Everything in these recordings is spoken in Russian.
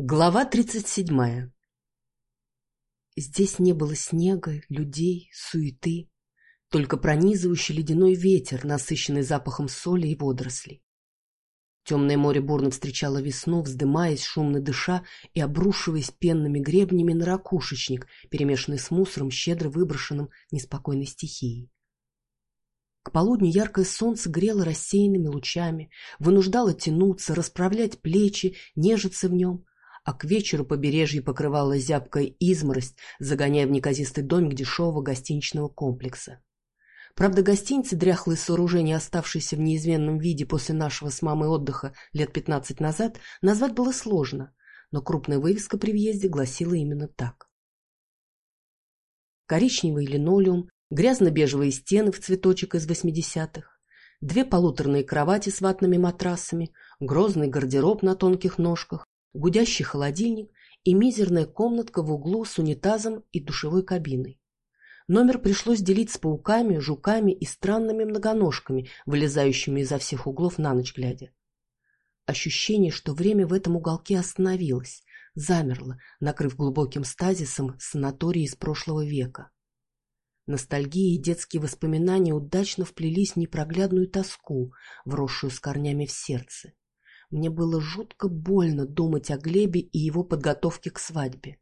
Глава тридцать седьмая Здесь не было снега, людей, суеты, только пронизывающий ледяной ветер, насыщенный запахом соли и водорослей. Темное море бурно встречало весну, вздымаясь, шумно дыша и обрушиваясь пенными гребнями на ракушечник, перемешанный с мусором, щедро выброшенным неспокойной стихией. К полудню яркое солнце грело рассеянными лучами, вынуждало тянуться, расправлять плечи, нежиться в нем, а к вечеру побережье покрывала зябкая изморость, загоняя в неказистый домик дешевого гостиничного комплекса. Правда, гостиницы, дряхлые сооружения, оставшиеся в неизменном виде после нашего с мамой отдыха лет пятнадцать назад, назвать было сложно, но крупная вывеска при въезде гласила именно так. Коричневый линолеум, грязно-бежевые стены в цветочек из восьмидесятых, две полуторные кровати с ватными матрасами, грозный гардероб на тонких ножках, гудящий холодильник и мизерная комнатка в углу с унитазом и душевой кабиной. Номер пришлось делить с пауками, жуками и странными многоножками, вылезающими изо всех углов на ночь глядя. Ощущение, что время в этом уголке остановилось, замерло, накрыв глубоким стазисом санатории из прошлого века. Ностальгия и детские воспоминания удачно вплелись в непроглядную тоску, вросшую с корнями в сердце. Мне было жутко больно думать о Глебе и его подготовке к свадьбе.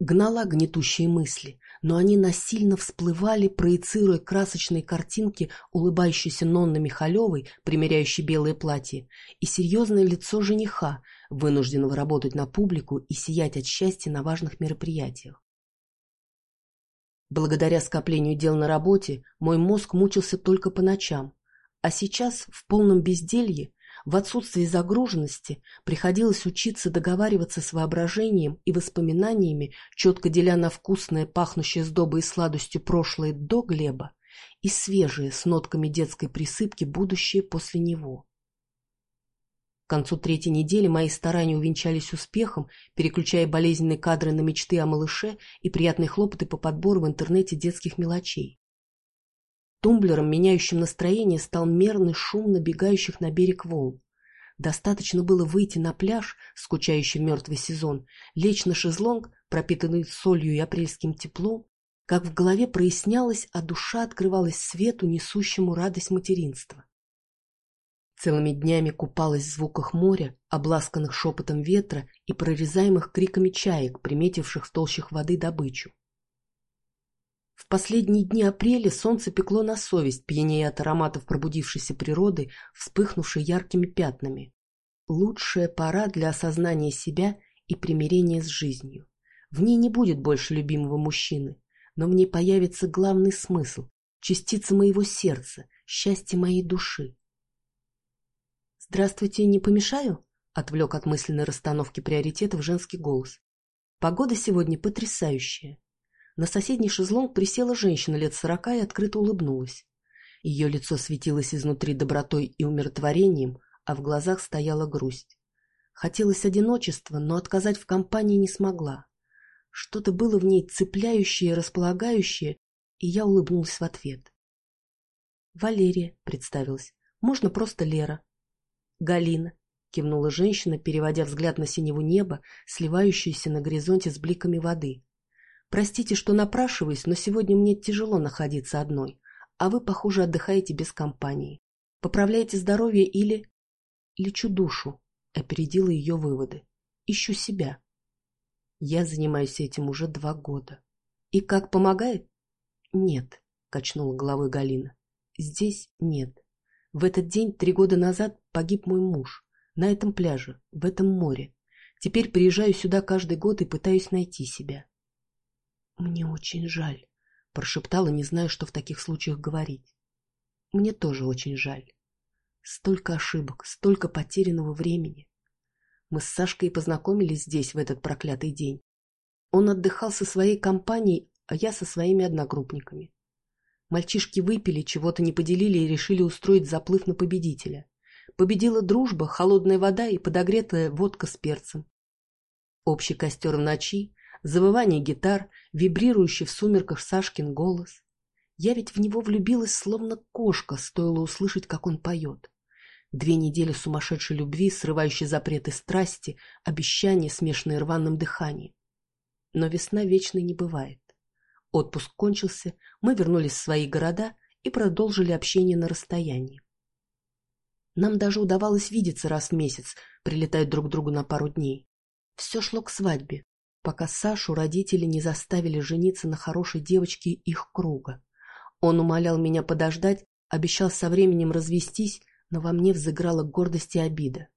Гнала гнетущие мысли, но они насильно всплывали, проецируя красочные картинки улыбающейся Нонны Михалевой, примеряющей белое платье, и серьезное лицо жениха, вынужденного работать на публику и сиять от счастья на важных мероприятиях. Благодаря скоплению дел на работе мой мозг мучился только по ночам, а сейчас, в полном безделье, в отсутствии загруженности приходилось учиться договариваться с воображением и воспоминаниями, четко деля на вкусное, пахнущее сдобой и сладостью прошлое до Глеба и свежее, с нотками детской присыпки, будущее после него. К концу третьей недели мои старания увенчались успехом, переключая болезненные кадры на мечты о малыше и приятные хлопоты по подбору в интернете детских мелочей. Тумблером, меняющим настроение, стал мерный шум набегающих на берег волн. Достаточно было выйти на пляж, скучающий мертвый сезон, лечь на шезлонг, пропитанный солью и апрельским теплом, как в голове прояснялось, а душа открывалась свету, несущему радость материнства. Целыми днями купалась в звуках моря, обласканных шепотом ветра и прорезаемых криками чаек, приметивших в толщах воды добычу. В последние дни апреля солнце пекло на совесть, пьянея от ароматов пробудившейся природы, вспыхнувшей яркими пятнами. Лучшая пора для осознания себя и примирения с жизнью. В ней не будет больше любимого мужчины, но в ней появится главный смысл, частица моего сердца, счастье моей души. «Здравствуйте, не помешаю?» — отвлек от мысленной расстановки приоритетов женский голос. «Погода сегодня потрясающая. На соседний шезлонг присела женщина лет сорока и открыто улыбнулась. Ее лицо светилось изнутри добротой и умиротворением, а в глазах стояла грусть. Хотелось одиночества, но отказать в компании не смогла. Что-то было в ней цепляющее и располагающее, и я улыбнулась в ответ. «Валерия», — представилась, — «можно просто Лера». «Галина», — кивнула женщина, переводя взгляд на синего неба, сливающееся на горизонте с бликами воды. Простите, что напрашиваюсь, но сегодня мне тяжело находиться одной, а вы, похоже, отдыхаете без компании. Поправляете здоровье или... Лечу душу, опередила ее выводы. Ищу себя. Я занимаюсь этим уже два года. И как помогает? Нет, качнула головой Галина. Здесь нет. В этот день три года назад погиб мой муж. На этом пляже, в этом море. Теперь приезжаю сюда каждый год и пытаюсь найти себя. «Мне очень жаль», — прошептала, не зная, что в таких случаях говорить. «Мне тоже очень жаль. Столько ошибок, столько потерянного времени. Мы с Сашкой познакомились здесь в этот проклятый день. Он отдыхал со своей компанией, а я со своими одногруппниками. Мальчишки выпили, чего-то не поделили и решили устроить заплыв на победителя. Победила дружба, холодная вода и подогретая водка с перцем. Общий костер в ночи, завывание гитар, вибрирующий в сумерках Сашкин голос. Я ведь в него влюбилась, словно кошка, стоило услышать, как он поет. Две недели сумасшедшей любви, срывающей запреты страсти, обещания, смешанные рваным дыханием. Но весна вечной не бывает. Отпуск кончился, мы вернулись в свои города и продолжили общение на расстоянии. Нам даже удавалось видеться раз в месяц, прилетая друг к другу на пару дней. Все шло к свадьбе, пока Сашу родители не заставили жениться на хорошей девочке их круга. Он умолял меня подождать, обещал со временем развестись, но во мне взыграла гордость и обида.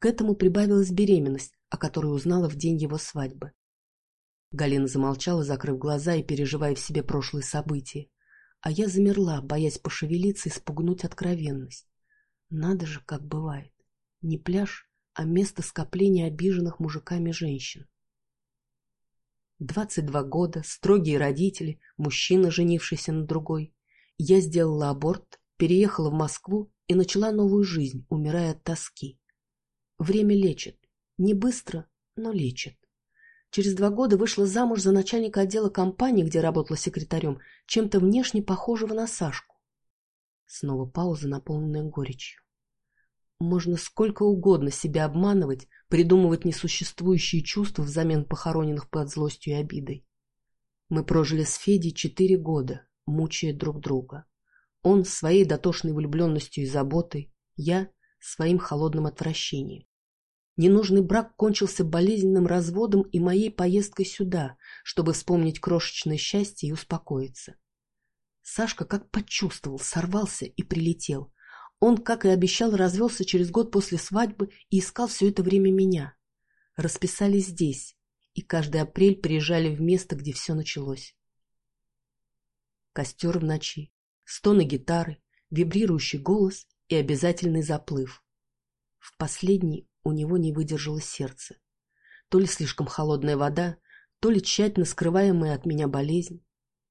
К этому прибавилась беременность, о которой узнала в день его свадьбы. Галина замолчала, закрыв глаза и переживая в себе прошлые события. А я замерла, боясь пошевелиться и спугнуть откровенность. Надо же, как бывает. Не пляж, а место скопления обиженных мужиками женщин. Двадцать два года, строгие родители, мужчина, женившийся на другой. Я сделала аборт, переехала в Москву и начала новую жизнь, умирая от тоски. Время лечит. Не быстро, но лечит. Через два года вышла замуж за начальника отдела компании, где работала секретарем, чем-то внешне похожего на Сашку. Снова пауза, наполненная горечью. Можно сколько угодно себя обманывать, придумывать несуществующие чувства взамен похороненных под злостью и обидой. Мы прожили с Федей четыре года, мучая друг друга. Он своей дотошной влюбленностью и заботой, я своим холодным отвращением. Ненужный брак кончился болезненным разводом и моей поездкой сюда, чтобы вспомнить крошечное счастье и успокоиться. Сашка как почувствовал, сорвался и прилетел. Он, как и обещал, развелся через год после свадьбы и искал все это время меня. Расписались здесь, и каждый апрель приезжали в место, где все началось. Костер в ночи, стоны гитары, вибрирующий голос и обязательный заплыв. В последний у него не выдержало сердце. То ли слишком холодная вода, то ли тщательно скрываемая от меня болезнь.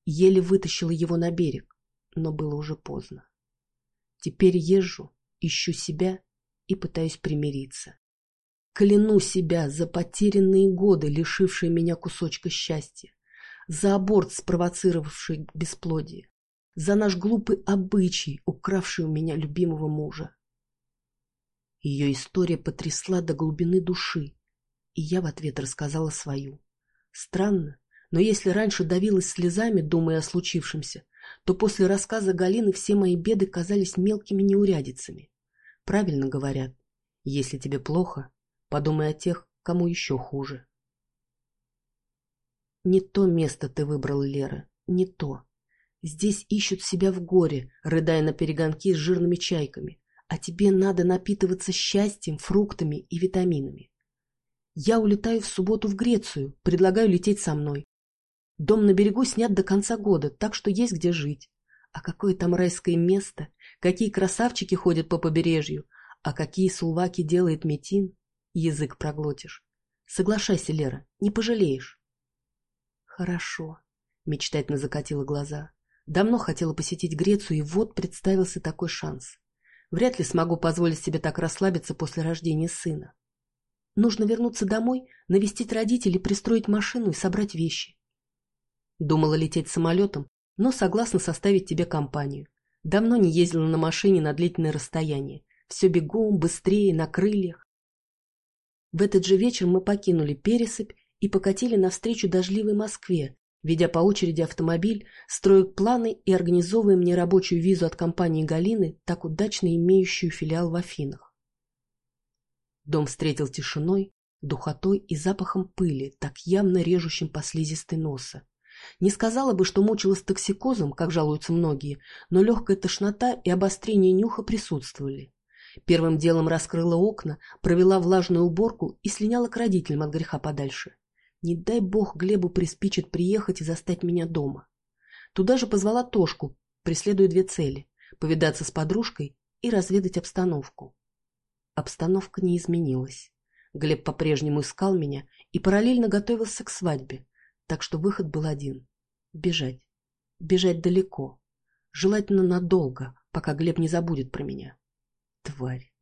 Еле вытащила его на берег, но было уже поздно. Теперь езжу, ищу себя и пытаюсь примириться. Кляну себя за потерянные годы, лишившие меня кусочка счастья, за аборт, спровоцировавший бесплодие, за наш глупый обычай, укравший у меня любимого мужа. Ее история потрясла до глубины души, и я в ответ рассказала свою. Странно, но если раньше давилась слезами, думая о случившемся, то после рассказа Галины все мои беды казались мелкими неурядицами. Правильно говорят, если тебе плохо, подумай о тех, кому еще хуже. Не то место ты выбрал, Лера, не то. Здесь ищут себя в горе, рыдая на перегонки с жирными чайками, а тебе надо напитываться счастьем, фруктами и витаминами. Я улетаю в субботу в Грецию, предлагаю лететь со мной. Дом на берегу снят до конца года, так что есть где жить. А какое там райское место, какие красавчики ходят по побережью, а какие сулваки делает Метин, язык проглотишь. Соглашайся, Лера, не пожалеешь. Хорошо, мечтательно закатила глаза. Давно хотела посетить Грецию, и вот представился такой шанс. Вряд ли смогу позволить себе так расслабиться после рождения сына. Нужно вернуться домой, навестить родителей, пристроить машину и собрать вещи. Думала лететь самолетом, но согласна составить тебе компанию. Давно не ездила на машине на длительное расстояние. Все бегом, быстрее, на крыльях. В этот же вечер мы покинули Пересыпь и покатили навстречу дождливой Москве, ведя по очереди автомобиль, строя планы и организовывая мне рабочую визу от компании Галины, так удачно имеющую филиал в Афинах. Дом встретил тишиной, духотой и запахом пыли, так явно режущим по слизистой носа. Не сказала бы, что мучилась токсикозом, как жалуются многие, но легкая тошнота и обострение нюха присутствовали. Первым делом раскрыла окна, провела влажную уборку и слиняла к родителям от греха подальше. Не дай бог Глебу приспичит приехать и застать меня дома. Туда же позвала Тошку, преследуя две цели – повидаться с подружкой и разведать обстановку. Обстановка не изменилась. Глеб по-прежнему искал меня и параллельно готовился к свадьбе, так что выход был один — бежать. Бежать далеко. Желательно надолго, пока Глеб не забудет про меня. Тварь.